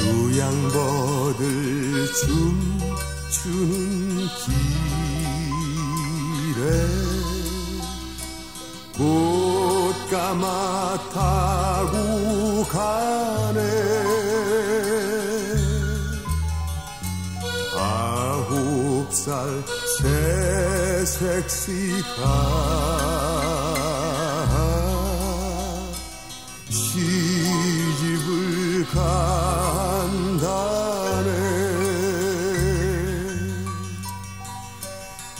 수양버들 춤추는 길에 꽃가마 타고 가네. 아홉 살 새 색시가 시집을 간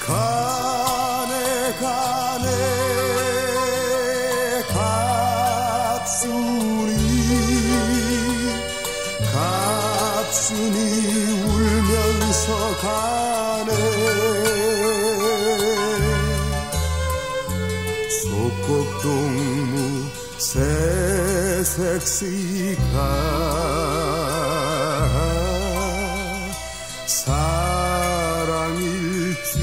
가네 가네 갑순이 갑순이 울면서 가네. 속곡동무 새색시가 사랑일 줄이야.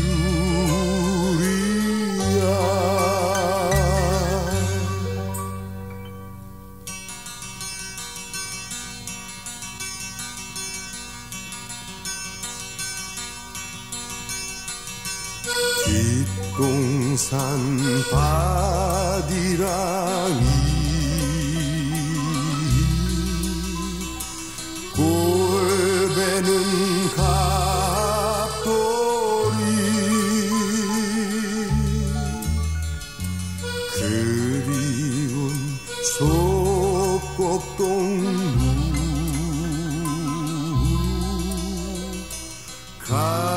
뒷동산 바디랑이 그리운 속곡동무. 갑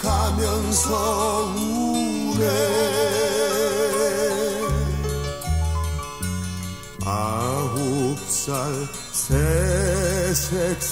가면서 우네 아홉 살 새색시가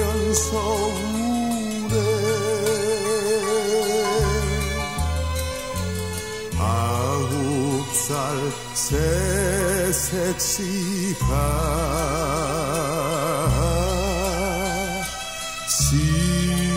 가면서 우네 아홉 살 새색시가 시